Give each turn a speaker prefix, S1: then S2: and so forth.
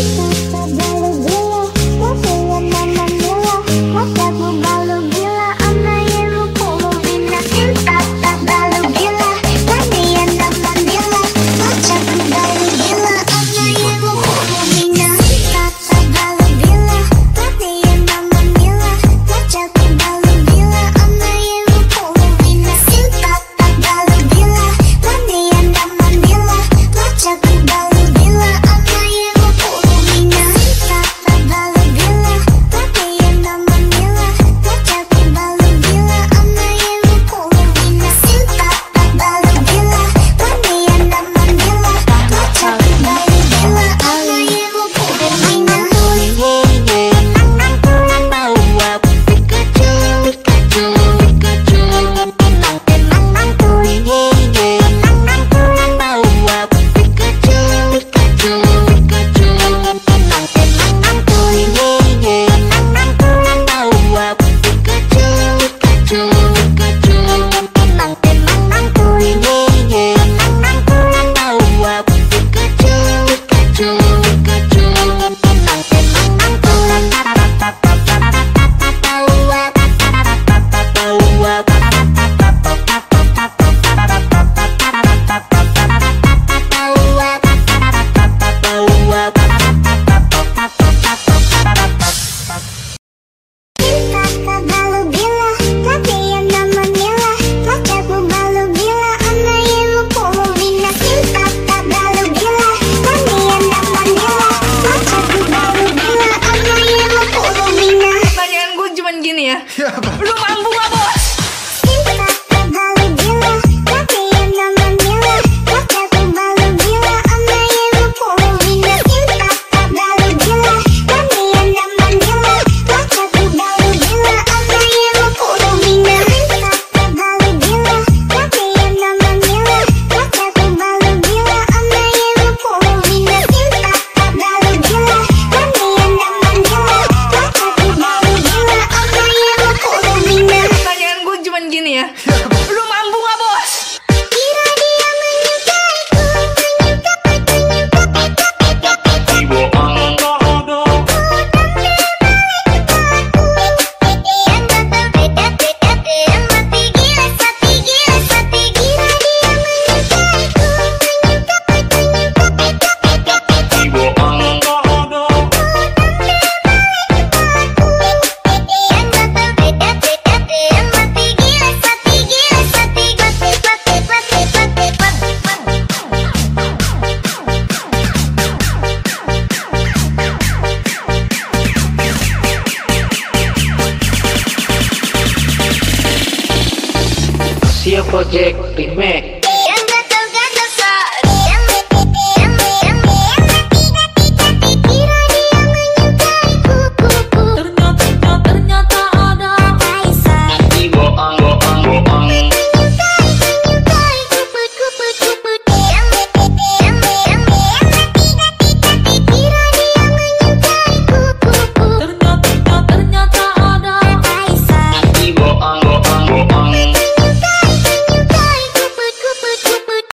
S1: thank you.
S2: nih ya. Iya, mampu gak bos?
S3: Casio Project Remake.